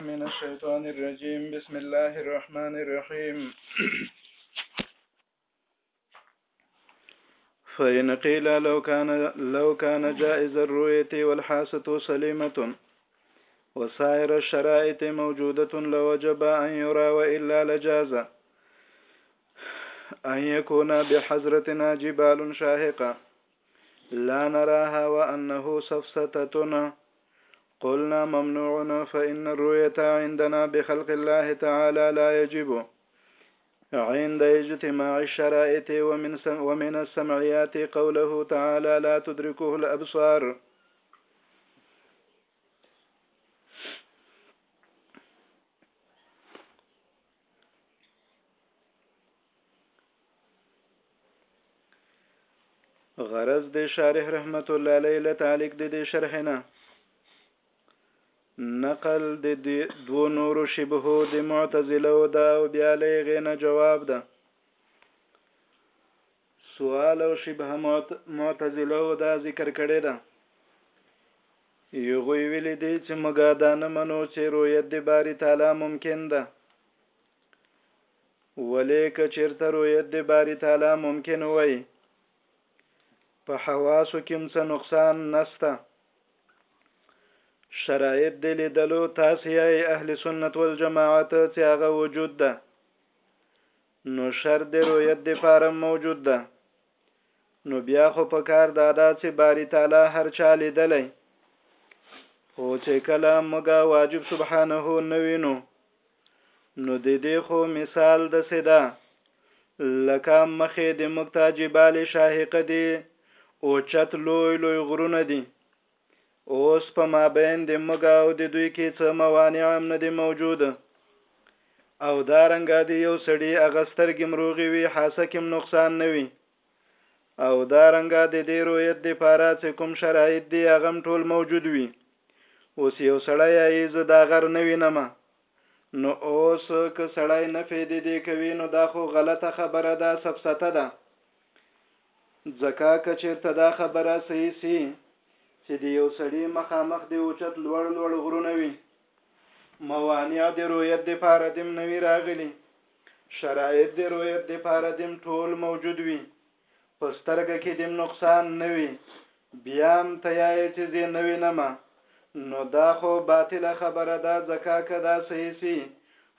من الشيطان الرجيم بسم الله الرحمن الرحيم فإن قيل لو كان لو كان جائز الرؤية والحاسة سليمة وسائر الشرائط موجودة لوجب أن يرى وإلا لجاز أن يكون بحزرتنا جبال شاهقة لا نراها وأنه سفسطتنا قلنا ممنوع فإن الرؤية عندنا بخلق الله تعالى لا يجب عند اجتماع الشرائط ومن ومن السمعيات قوله تعالى لا تدركه الأبصار غرض د شارح رحمت الله علیه له تعلق د دې شرح نه نقل د دې دوه نورو شبهو د معتزله او دا او بیا له غینه جواب ده سوال او شبهه معتزله او دا ذکر کړي ده یو غوی ویل دي چې مګا دا نه منو چې رؤیت د باری تعالی ممکن ده ولې که چېرته رویت د باری تعالی ممکن وای په حواسو کې هم څه نقصان نسته شرایط د لیدلو تاسې یې اهل سنت والجماعت چې هغه وجود ده نو شر د رویت د پاره موجود ده نو بیا خو په کار دادا چې باری تعالی هر چا لیدلی خو چې کله موږ واجب سبحانه نه وینو نو د دې خو مثال د سدا لکه مخې د مکتا جبال شاهقه دی او چت لوی لوی غرونه دي اوس په مابین د موږ او د دوی کې څه موانع هم نه دي موجود او دا رنګه د یو سړي هغه سترګې مروغې وي حاسه کې نقصان نه وي او دا رنګه د دې رویت د پاره چې کوم شرایط دي هغه ټول موجود وي اوس یو سړی یې زه دا غر نه وینم نو اوس که سړی نه فیدې دې کوي نو دا خو غلطه خبره ده سفسته ده ځکه که چېرته دا خبره صحیح سي چي د یو سړي مخامخ دي اوچت لوړ لوړ غرونه وي، موانع د رویت د پاره دم نه وي راغلي، شرایط د رویت د پاره دم ټول موجود وي، په سترګه کي دم نقصان نه وي، بیام ته یایې چې زۀ نۀ وینم نو دا خو باطله خبره ده ځکه که دا صحیح شي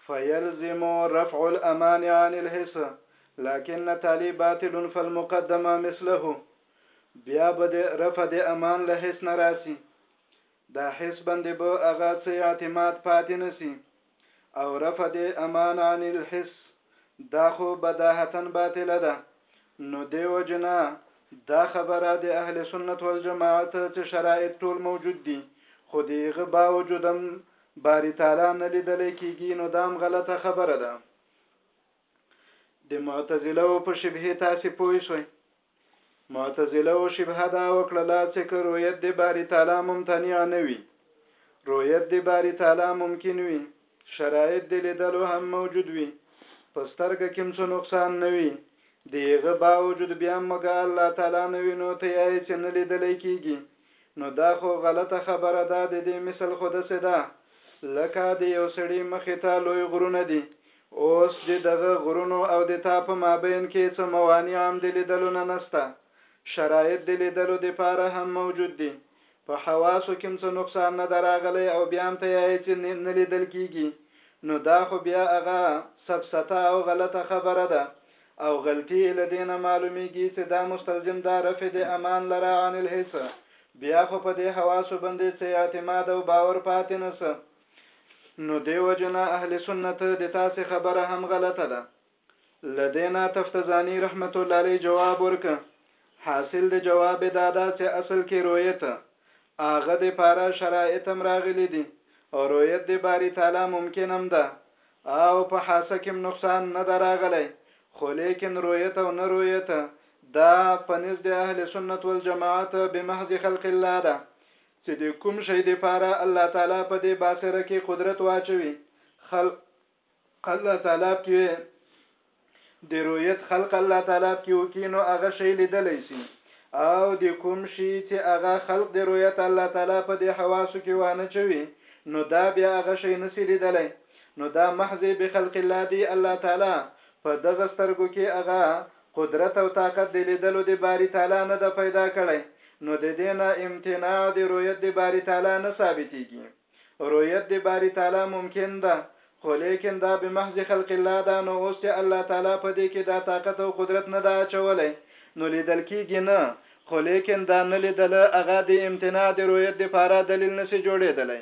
فیلزم رفع الامان عن الحس لکن تالی باطل فالمقدم مثله بیا به د رفع د امان له حس نه راشي دا حس باندې به هغه څۀ اعتماد پاتې نۀ شي. او رفع دې امان عن الحس دا خو بداهتا باطله ده نو دی وجنا دا خبره د اهل سنت والجماعت چې شرایط ټول موجود دي خو دیغه باوجودم باری تعالی نه لیدل کیږي نو دام غلطه خبره ده د معتزله په شبهه تاسو پوه شئ معتزله و شبهه دا وکړه لا چې که رویت د باری تعالی ممتنع نه وي رویت د باری تعالی ممکن وي شرایط د لیدلو هم موجود وي په سترګه کې څه نقصان نه وي دیغه باوجود بیا مګه الله تعالی نه وي نو ته یې چې نه لیدلی کیږي نو دا خو غلطه خبره ده د دې مثل خو داسې ده لکه د یو سړي مخې ته لوی غرونه دي اوس دي دغه غرونو او د تا په مابين کي څه موانع هم د ليدلو نه نسته شرايط د ليدلو د پاره هم موجود دي په حواسو کي هم څه نقصان نه ده راغلي او بيا هم ته يايې چي نه ليدل کيږي نو دا خو بيا هغه سفسطه او غلطه خبره ده او غلطي ئې له دې نه معلوميږي چي دا مستلزم دا رفع د امان لره عن الحس بيا خو په دې حواسو بندې څۀ اعتماد او باور پاتې نسه. نو دې وجې نه اهل سنت د تاسې خبره هم غلطه ده له دې نه تفتزاني رحمت الله علیه جواب ورکه حاصل د جواب دا ده چې اصل کې رویت هغه د پاره شرایط هم راغلي دي او رویت د باری تعالی ممکن هم ده او په حاسه کې نقصان نه ده راغلی خو لیکن رویت او نه رویت دا په نزد اهل سنت والجماعت بمحض خلق الله ده چې د کوم شي دپاره الله تعالی په دې باخره کې قدرت واچوي خلق الله تعالی پکې د رویت خلق الله تعالی پکې وکي نو هغه شی لیدلی سي او د کوم شي چې هغه خلق د رؤیت الله تعالی په دې حواسو کې وانه چوي نو دا بیا هغه شي نسی لیدلی نو دا محض بخلق الله دی الله تعالی په دغه سترګو کې هغه قدرت او طاقت د ليدلو د باري تعالی نه ده پيدا کړی، نو د دې نه امتناع د رویت د باري تعالی نه ثابتېږي. رویت د باري تعالی ممکن ده، خو لېکن دا بمحض خلق الله ده، نو اوس چې الله تعالی په دې کې دا طاقت او قدرت نه ده اچولی، نو ليدل کېږي نه، خو لېکن دا نه ليدل هغه د امتناع د رویت دپاره دليل نه شي جوړېدلی،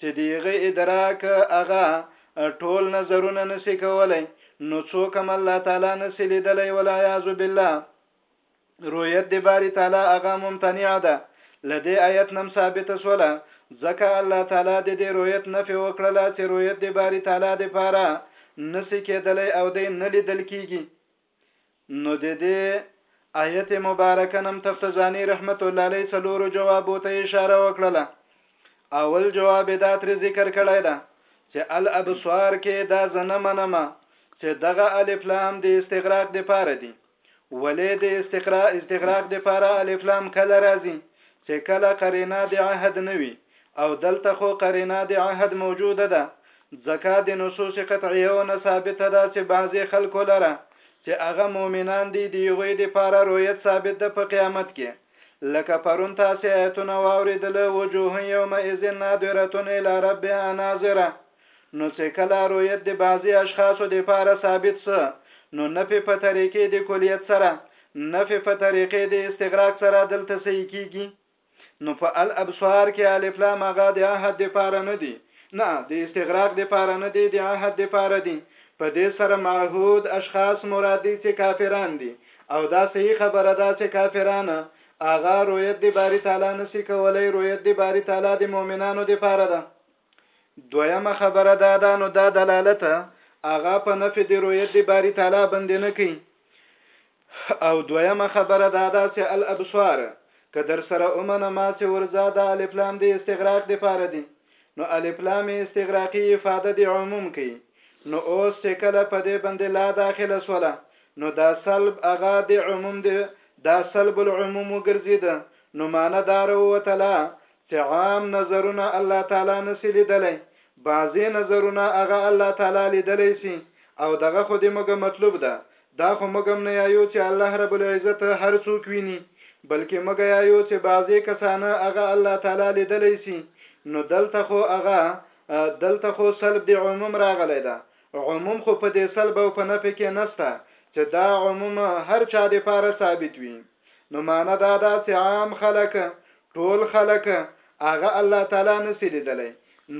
چې د هغه ادراک هغه ټول نظرونه نسی کولای نو څوک هم الله تعالی نسی لیدلی ولا یعذ بالله رؤیت د باری تعالی هغه ممتنع ده لدې آیت نم ثابت سوله ځکه الله تعالی د دې رؤیت نفي وکړله چې رؤیت د باری تعالی د پاره نسی کېدلی او دی نه لیدل کیږي نو د دې آیت مبارکه نم تفتزانی رحمت الله علیه څلورو جوابو ته اشاره وکړه اول جواب دا تر ذکر کړی دا چې الابصار کې دا زنه منم چې دغه الف لام د استغراق د پاره دي ولې د استقراء استغراق د پاره الف لام کله راځي چې کله قرینه د عهد نوي او دلته خو قرینه د عهد موجوده ده ځکه د نصوص قطعیو نه ثابته ده چې بعضې خلکو لره چې هغه مؤمنان دي د هغوی د پاره رویت ثابت ده په قیامت کې لکه پرون تاسې آیتونه واوریدل وجوه یومئذ ناظره الی ربها ناظره نو چې کله رویت د بعضې اشخاصو د پاره ثابت سه نو نفې په طریقې د کلیت سره نفې په طریقې د استغراق سره دلته صحیح کیږي نو په الابصار کې الف لام هغه د عهد د پاره نه دي نه د استغراق د پاره نه دي د عهد د پاره دي په دې سره معهود اشخاص مراد دي چې کافران دي او دا صحیح خبره ده چې کافران هغه رویت د باری تعالی نسی کولای رویت د باری تعالی د مؤمنانو د پاره ده دویمه خبره دا ده نو دا دلالت هغه په نفي د رویت د باری تعالی باندې نه کوي او دویمه خبره دا ده چې الابصار که در سره اومنه ما چې ورځه دا الف لام دی استغراق دی پاره دی نو الف لام استغراقی افاده دی عموم کی نو اوس چې کله په دې باندې لا داخله سوله نو دا سلب اغا دی عموم دی دا سلب العموم وګرځید نو معنی دار وتلا ته عام نظرونه الله تعالی نه سي ليدلای بعضي نظرونه هغه الله تعالی ليدلای سي او دغه خو دي موږ مطلوب ده دا خو موږ هم نه يايو چي الله رب العزت هر څوک ويني بلکي موږ يايو چي بعضي کسانه هغه الله تعالی ليدلای سي نو دلته خو هغه دلته خو سلب دي عموم راغلي ده عموم خو په دي سلب او په نفي کي نسته چي دا عموم هر چا دي پاره ثابت وي. نو معنی دا ده چې عام خلک ټول خلک هغه الله تعالی نسی لیدلی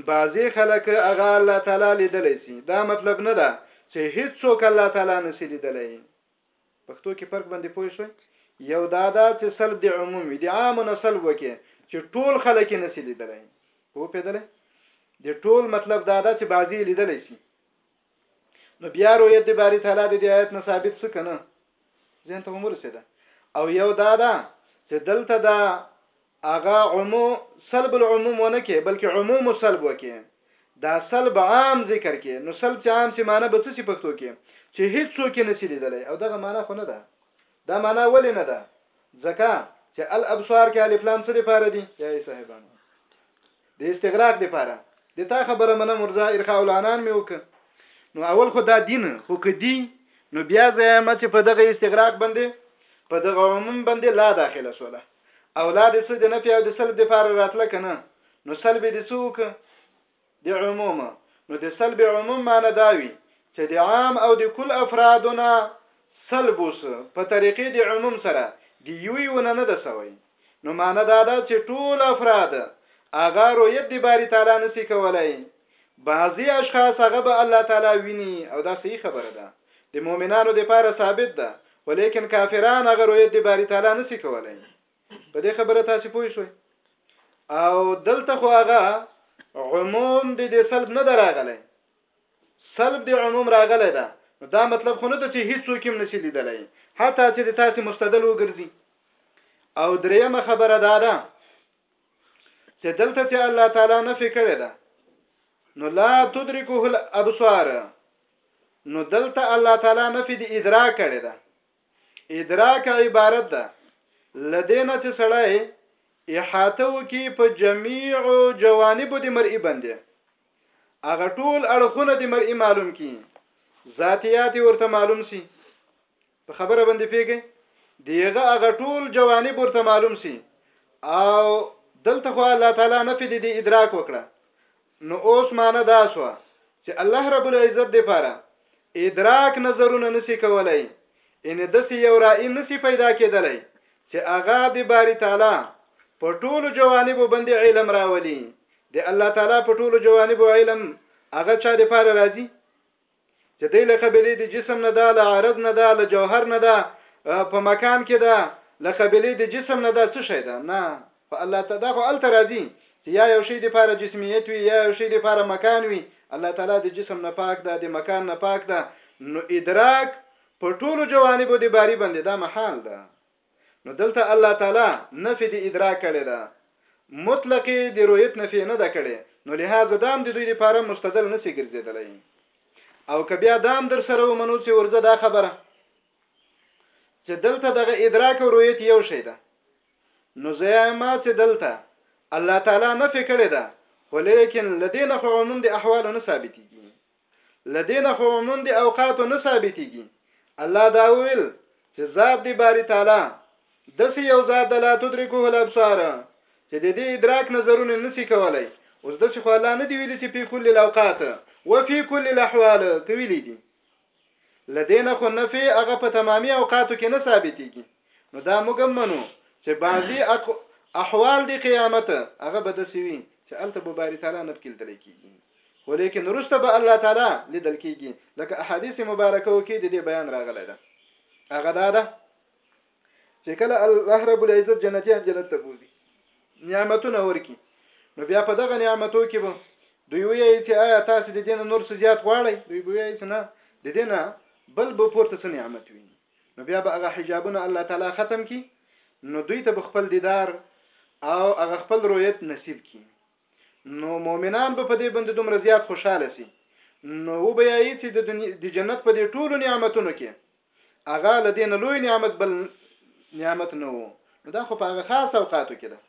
بعضی خلک هغه الله تعالی لیدلی سي دا مطلب نه ده چې هیڅ څوک الله تعالی نسی لیدلی پښتو کې فرق باندې پوه شوي یو دا دا چې سلب د عموم وي د عام نه سلب وکي چې ټول خلک نه سي لیدلای په پیدلې د ټول مطلب دا دا چې بعضی لیدلای سي نو بیا رویت د باری تعالی د دې آیت نه ثابت څه کنه ځین ته هم ورسېده او یو دا ده چې دلته دا هغه عمو سلب العموم ونه کې بلکې عموم سلب وکې دا سلب عام ذکر کې نو سلب چې عام سي معنی به څه پښتو کې چې هیڅ څوک نه سي لیدلای او دغه معنی خو نه ده دا معنی ولې نه ده ځکه چې الابصار کې الف لام څه لپاره دي یای صاحبانو د استغراق لپاره د تا خبره منه مرزا ارخاء الانان مې وک نو اول خو دا دین خو کدی نو بیا زما چې په دغه استغراق باندې په دغه عموم باندې لا داخله سوله اولاد څه د نفي او د سلب د فار راتله کنه نو سلب د څوک د عموم نو د سلب عموم معنی داوي چې د عام او د کل افرادونه سلبوس په طریقې د عموم سره د یوې ونه نه د سوي نو معنی دا ده چې ټول افراد هغه رویت د باری تعالی نسی کولای بعضی اشخاص هغه به الله تعالی ویني او دا صحیح خبره ده د مؤمنانو د پاره ثابت ده ولیکن کافران هغه رویت د باری تعالی نسی کولای په دې خبره تاسو پوه شئ او دلته خو هغه عموم د دې سلب نه دراغلی سلب د عموم راغلی ده نو دا مطلب خو نه ده چې هیڅ څوک هم نشي لیدلی حتی چې د تاسو مستدل وګرځي او دریمه خبره دا ده چې دلته چې الله تعالی نفي کړی ده نو لا تدرکه الابصار نو دلته الله تعالی نفي د ادراک کړی ده ادراک عبارت ده لدینه چې سړی احاطه وکي په جميع جوانب د مرئی باندې هغه ټول اړخونه د مرئی معلوم کی ذاتیات ورته معلوم سی په خبره باندې پیګی دیغه هغه ټول جوانب ورته معلوم سی او دلته خو الله تعالی نه فدی دی ادراک وکړه نو اوس معنی دا سو چې الله رب العزت دی پاره ادراک نظرونه نسی کولای ان د سی یو رائے نسی پیدا کېدلای چې هغه د باری تعالی په ټولو جوانبو باندې علم راولي د الله تعالی په ټولو جوانبو علم هغه چا د پاره راځي چې دی له قبلې د جسم نه ده له عرض نه ده له جوهر نه ده په مکان کې ده له قبلې د جسم نه ده څه شی ده نه خو الله تعالی دا خو الته راځي چې یا یو شی د پاره جسمیت وي یا یو شی د پاره مکان وي الله تعالی د جسم نه پاک ده د مکان نه پاک ده نو ادراک په ټولو جوانبو د باری باندې دا محال ده نو دلته الله تعالی نفی د ادراک کړې ده مطلق یې د رویت نفی نه ده کړې نو لهذا دام د دوی لپاره مستدل نسی ګرځېدلی او که بیا دام در سره ومنو چې ورځه دا خبره چې دلته دغه ادراک او رویت یو شی ده نو زیما چې دلته الله تعالی نفی کړې ده ولیکن لدین خو عموم د احوال نه ثابتېږي له دې نه خو ممنون دې اوقاتو نه ثابتېږي. الله دا وویل چې ذات دې باري تعالی داسې یو ذات ده لا تدرکه الابصار چې د دې ادراک نظرونه نه شي کولی. اوس داسې خو الله نه دي ویلي چې فی کل الاوقات وفی کل الاحوال که ویلي دي. له دې نه خو نفی هغه په تمامي اوقاتو کې نه ثابتېږي نو دا موږ هم منو چې بعضي احوال دي قیامت هغه به داسې وي چې هلته به باري تعالی نه پکې لیدل کېږي خو لیکن وروسته به الله تعالی لیدل کېږي لکه احادیث مبارکو کې د دې بیان راغلی ده هغه دا ده چې کله الله رب العزت جنتیان جنت ته بوزي نعمتونه ورکي نو بیا په دغه نعمتو کې به دوی وایي چې آیا تاسو د دین نور څه زیات غواړئ دوی به وایي چې نه د دین بل به پورته څه نعمت وي نو بیا به هغه حجابونه الله تعالی ختم کی نو دوی ته خپل دیدار او هغه خپل رؤیت نصیب کی نو مؤمنان به په دې باندې دومره زیات خوشاله سي نو و به یې چې د دنیا د جنت په دې ټولو نعمتونو کې هغه لدې نه لوی نعمت بل نعمت نه وو نو دا خو په هغه خاص اوقاتو کې ده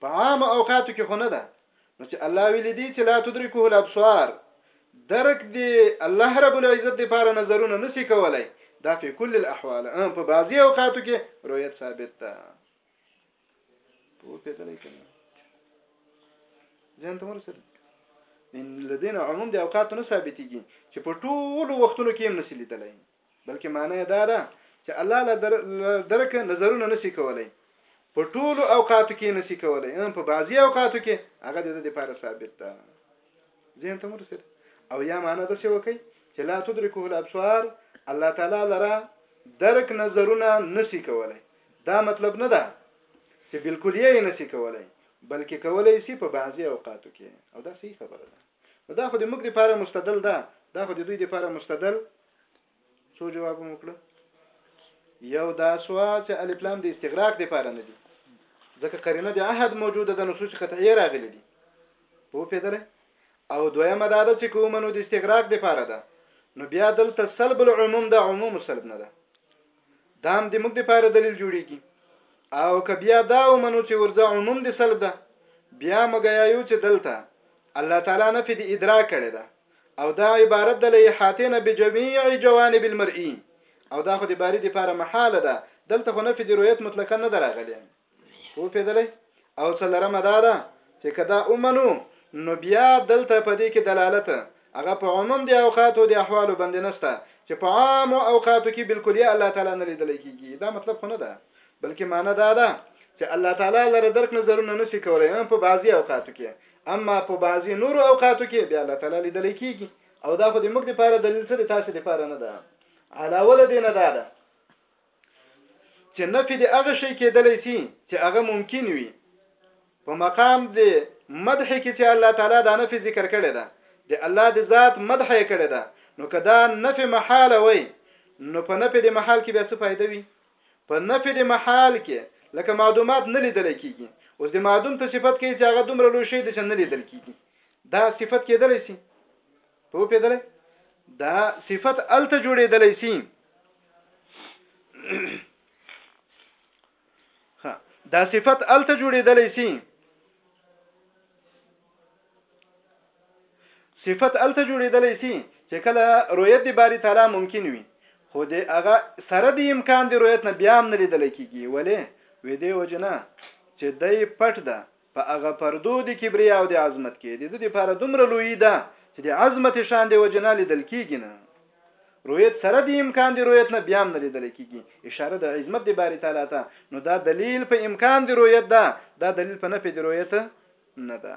په عام اوقاتو کې خو نه ده نو چې الله ویل دي چې لا تدرکه الابصار درک دی الله رب العزت دی پاره نظرونه نسی کولای دا په کل الاحوال په بعضی اوقاتو کې رؤیت ثابت ده پوه کېدلای کنه ځان ته ورسره ان لدین عموم د اوقات نه ثابتېږي چې په ټولو وختونو کې هم نسی لیدلای بلکې معنی دا ده چې الله له درک نظرونه نسی کولای په ټولو اوقاتو کې نسی کولای ان په بعضي اوقاتو کې هغه د دې لپاره ثابت ده ځین ته ورسره او یا معنی د څه وکي چې لا تدرکه الابصار الله تعالی لره درک نظرونه نسی کولای دا مطلب نه ده چې بالکلیه یې نسی کولای بلکې کولای سي په بعضي اوقاتو کې او دا صحیح خبره ده نو دا خو د موږ لپاره مستدل ده دا خو د دوی لپاره مستدل څو جواب مو کړو یو دا شو چې الف لام د استغراق لپاره نه دي ځکه قرینه د عهد موجوده ده نو سوچ قطعی راغلي دي په پیدل او دویمه دا ده چې کومنو د استغراق لپاره ده نو بیا دلته سلب العموم د عموم سلب نه ده دا هم د موږ لپاره دلیل جوړیږي او که بیا دا ومنو چې ورځه عموم د سلب ده بیا مګیا یو چې دلته الله تعالی نفي د ادراک کړی ده او دا عبارت د لحاتین بجميع جوانب المرئی او دا خو د باری د لپاره محاله ده دلته خو نفي د رؤیت مطلقاً نه دراغلی وو پیدلې او څلرمه دا ده چې کدا اومنو نو بیا دلته په دې کې دلالت هغه په عموم دی اوقاتو دی احوالو باندې نسته چې په عام او اوقاتو کې بالکلیه الله تعالی نه لیدل کیږي دا مطلب خو نه ده بلکې معنی دا ده چې الله تعالی لره درک نظرونه نشي کولای هم په بعضي اوقاتو کې اما په بعضي نورو اوقاتو کې بیا الله تعالی لیدل کیږي او دا خو د موږ لپاره دلیل څه دی تاسو لپاره نه ده علاوه له دې نه ده چې نفي د هغه شي کېدلی سي چې هغه ممکن وي په مقام د مدح کې چې الله تعالی دا نفي ذکر کړی ده د الله د ذات مدح یې کړی ده نو که دا نفي محاله وي نو په نفي د محال کې بیا څه فایده وي په نفي د محال کې لکه معدومات نه لیدل کېږي اوس د معدوم ته صفت کوي چې هغه دومره لوی شی دی چې نه لیدل کېږي دا صفت کېدلی سي پوه پیدلې دا صفت الته جوړېدلې سي ها دا صفت الته جوړېدلې سي صفت الته جوړېدلې سي چې کله رؤیت دی باری تعالی ممکن وي خو دې هغه سره د امکان دی رؤیت نه بیا هم نه لیدل کیږي ولې وې دې وجنه چې دای پټ ده په هغه پردو د کبریا او د عظمت کې د ده لپاره دومره لویي ده چې د عظمت شان د وجې نه لیدل کېږي نه رویت سره د امکان د رویت نه بیا هم نه لیدل کېږي اشاره د عظمت د باري تعالی ته نو دا دلیل په امکان د رویت ده دا دلیل په نفې د رویت نه ده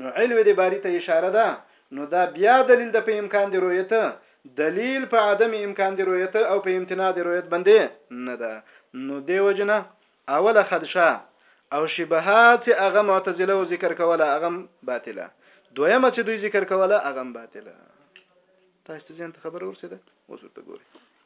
نو علو د باری ته اشاره ده نو دا بیا دلیل ده په امکان د رویت دلیل په عدم امکان د رویت او په امتناع د رویت باندې نه ده نو دی وجنه اوله خدشه او شبهه چې هغه معتزله او ذکر کوله هغه باطله دویمه چې دوی ذکر کوله هغه باطله تاسو ته ځین خبر ورسېده اوس ورته ګورئ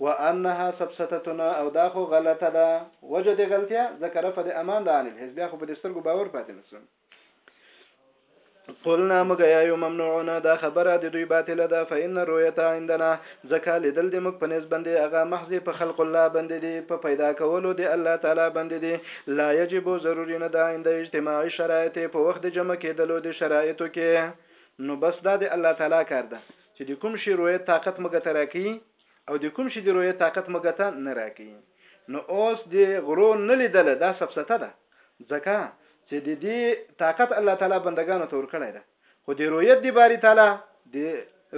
وانها سبستتنا او دا خو غلطه ده وجه دې غلطیا ځکه رفع د امان د عن الحس بیا خو په دې سترګو باور پاتې نسو قلنا مګیا یو ممنوعنا دا خبره د دوی باطله ده فإن الرؤية عندنا ځکه لیدل د موږ په نسبت باندې هغه محض په خلق الله باندې دي په پیدا کولو د الله تعالی باندې دي لا یجب ضروري نه ده عند اجتماع شرایط په وخت جمع کېدلو د شرایطو کې نو بس دا د الله تعالی کار ده چې د کوم شي رویت طاقت موږ ته راکوي او د کوم شي د رویت طاقت موږ ته نه راکوي نو اوس د غرو نه لیدل دا سفسته ده ځکه چې د دې طاقت الله تعالی بندگانو ته ورکړی ده خو د رویت دی باری تعالی د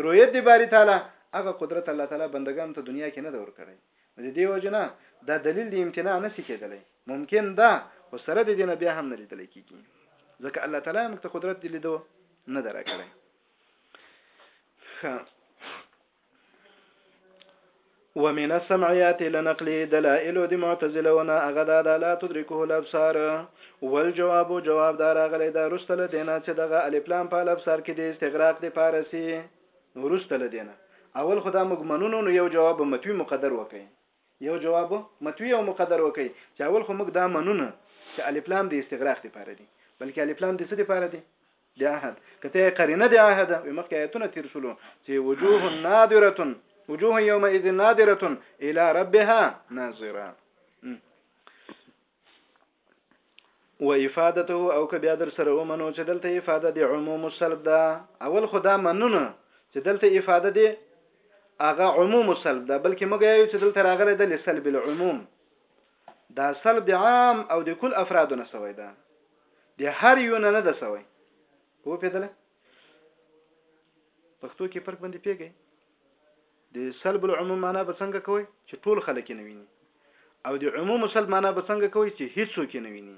رویت دی باری تعالی هغه قدرت الله تعالی بندگانو ته دنیا کې نه دور کړی نو د دې وجنه دا دلیل د امتناع نه سي کېدلی ممکن ده خو سره د دې نه بیا هم نه لیدل کېږي ځکه الله تعالی موږ ته قدرت دی لیدو نه درکړی ومن السمعيات لنقل دلائل د معتزلهونه هغه د لا تدرکه الابصار والجواب جواب دار غلې دا رستل دینه چې دغه الف لام په الابصار کې د استغراق د پارسي رستل دینه اول خدا موږ منونو نو یو جواب متوی مقدر وکي یو جواب متوی او مقدر وکي چې اول خو موږ دا منونه چې الف لام د استغراق د پاره دي بلکې الف لام د څه د پاره دي د عهد که ته قرینه د عهد وي مخکې آیتونه تیر شولو چې وجوه نادره وجوه یومئذ نادره الی ربها ناظره و افادته او که بیا در سره ومنو چې دلته افاده د عموم السلب ده اول خدا منونه چې دلته افاده دی هغه عموم السلب ده بلکې موږ یو چې دلته راغلی د لسلب العموم دا سلب د عام او د کل افرادو نه سوی ده د هر یو نه نه د سوي وو پیدل پښتو کې فرق باندې پیګی د سلب العموم معنا به څنګه کوي چې ټول خلک نه ویني او د عموم سلب معنا به څنګه کوي چې هیڅوک نه ویني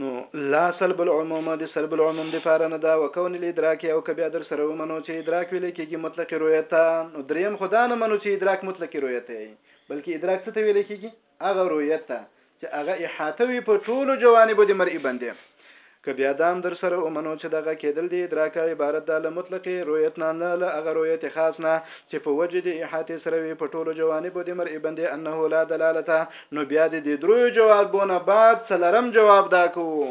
نو لا سلب العموم د سلب العموم د پاره نه دا وکون الادراک او کبیا در سره ومنو چې ادراک ویل کېږي مطلق رؤیت نو دریم خدا نه منو چې ادراک مطلق رؤیت دی بلکې ادراک څه ته ویل کېږي هغه رویت ته چې هغه احاطه وي په ټولو جوانبو د مرئی بندې که بیا دام در سره ومنو چې دغه کېدل د ادراک عبارت ده له مطلقې رویت نه نه له هغه رویت خاص نه چې په وجه د احاطې سره وي په ټولو جوانبو د مرئی بندې انه لا دلالته نو بیا د دې درویو جوابونه بعد څلرم جواب دا کوو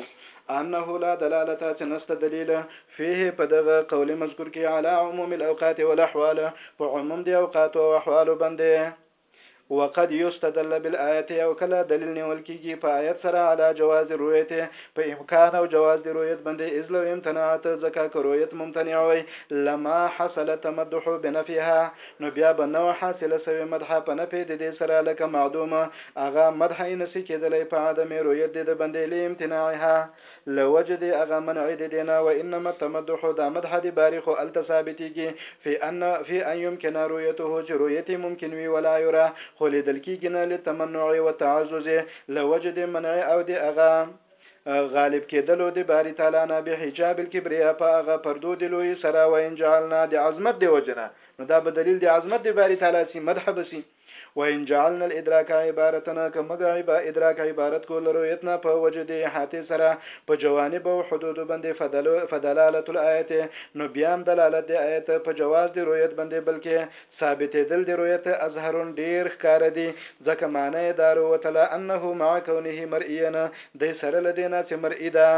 انه لا دلالته چې نسته دلیل فيه په دغه قول مذکور کې علی عموم الاوقات والاحوال په عموم دی اوقات او احوال باندې وقد يستدل بالآية او کله دلیل نیول کیږي په آیت سره علی جواز رویت په امکان او جواز دی رویت باندې اذ لو امتنعت ځکه که رویت ممتنع وي لما حصل تمدح بنفيها نو بیا به نو حاصله سوي مدح په نفي د دې سره لکه معدوم هغه مدح یې نسی کېدلی په عدم رویت د ده باندې لامتناعها له وجه دې هغه منع دې دې نه وانما التمدح دا مدح دې باري خو هلته ثابتيږي في ان في ان يمکن رويته چې رويت يې ممکن وي ولا يرا خو ليدل کيږي نه للتمنع والتعزز له وجه دې منع او دې هغه غالب کېدلو دې باري تعالی نه بحجاب الكبرياء په هغه پردو دې لوی سره وان جعلنا دې عظمت دې وجنه نو دا به دلیل دې عظمت دې باري تعالی سي مدح بسي وان جعلنا الادراک عبارتنا که موږ عبا ادراک عبارت کو له رویت نه په وجه دې احاطې سره په جوانب او حدودو باندې فدل فدلالة الایت نو بیا هم دلالت د ایت په جواز د رویت باندې بلکې ثابتیدل د رویت اظهر ډیر ښکاره دي ځکه معنی یې دا رووتله انه مع کونه مرئیا دی سره له دې نه چې مرئي ده.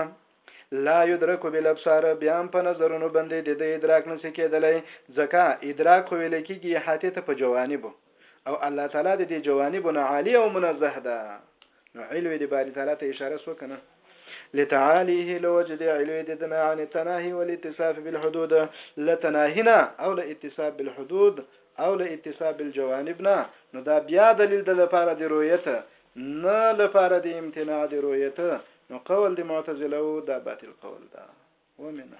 لا يدرک بالابصار بيا هم په نظرونو باندې د ده ادراک نشي کېدلی ځکه ادراک خو ويل کېږي احاطې ته په جوانبو او الله تعالی د دې جوانبو نه عالي او منزه ده نو علو د باري تعالی ته اشاره سو کنه لتعاليه لوجد علو د دنا عن التناهي والاتصاف بالحدود لتناهنا او لاتصاف بالحدود او لاتصاف بالجوانبنا نو دا بیا دلیل د لپاره د رؤیت نه لپاره دی امتناع دی رویته نو قول دی معتزله دا باطل قول دا ومنه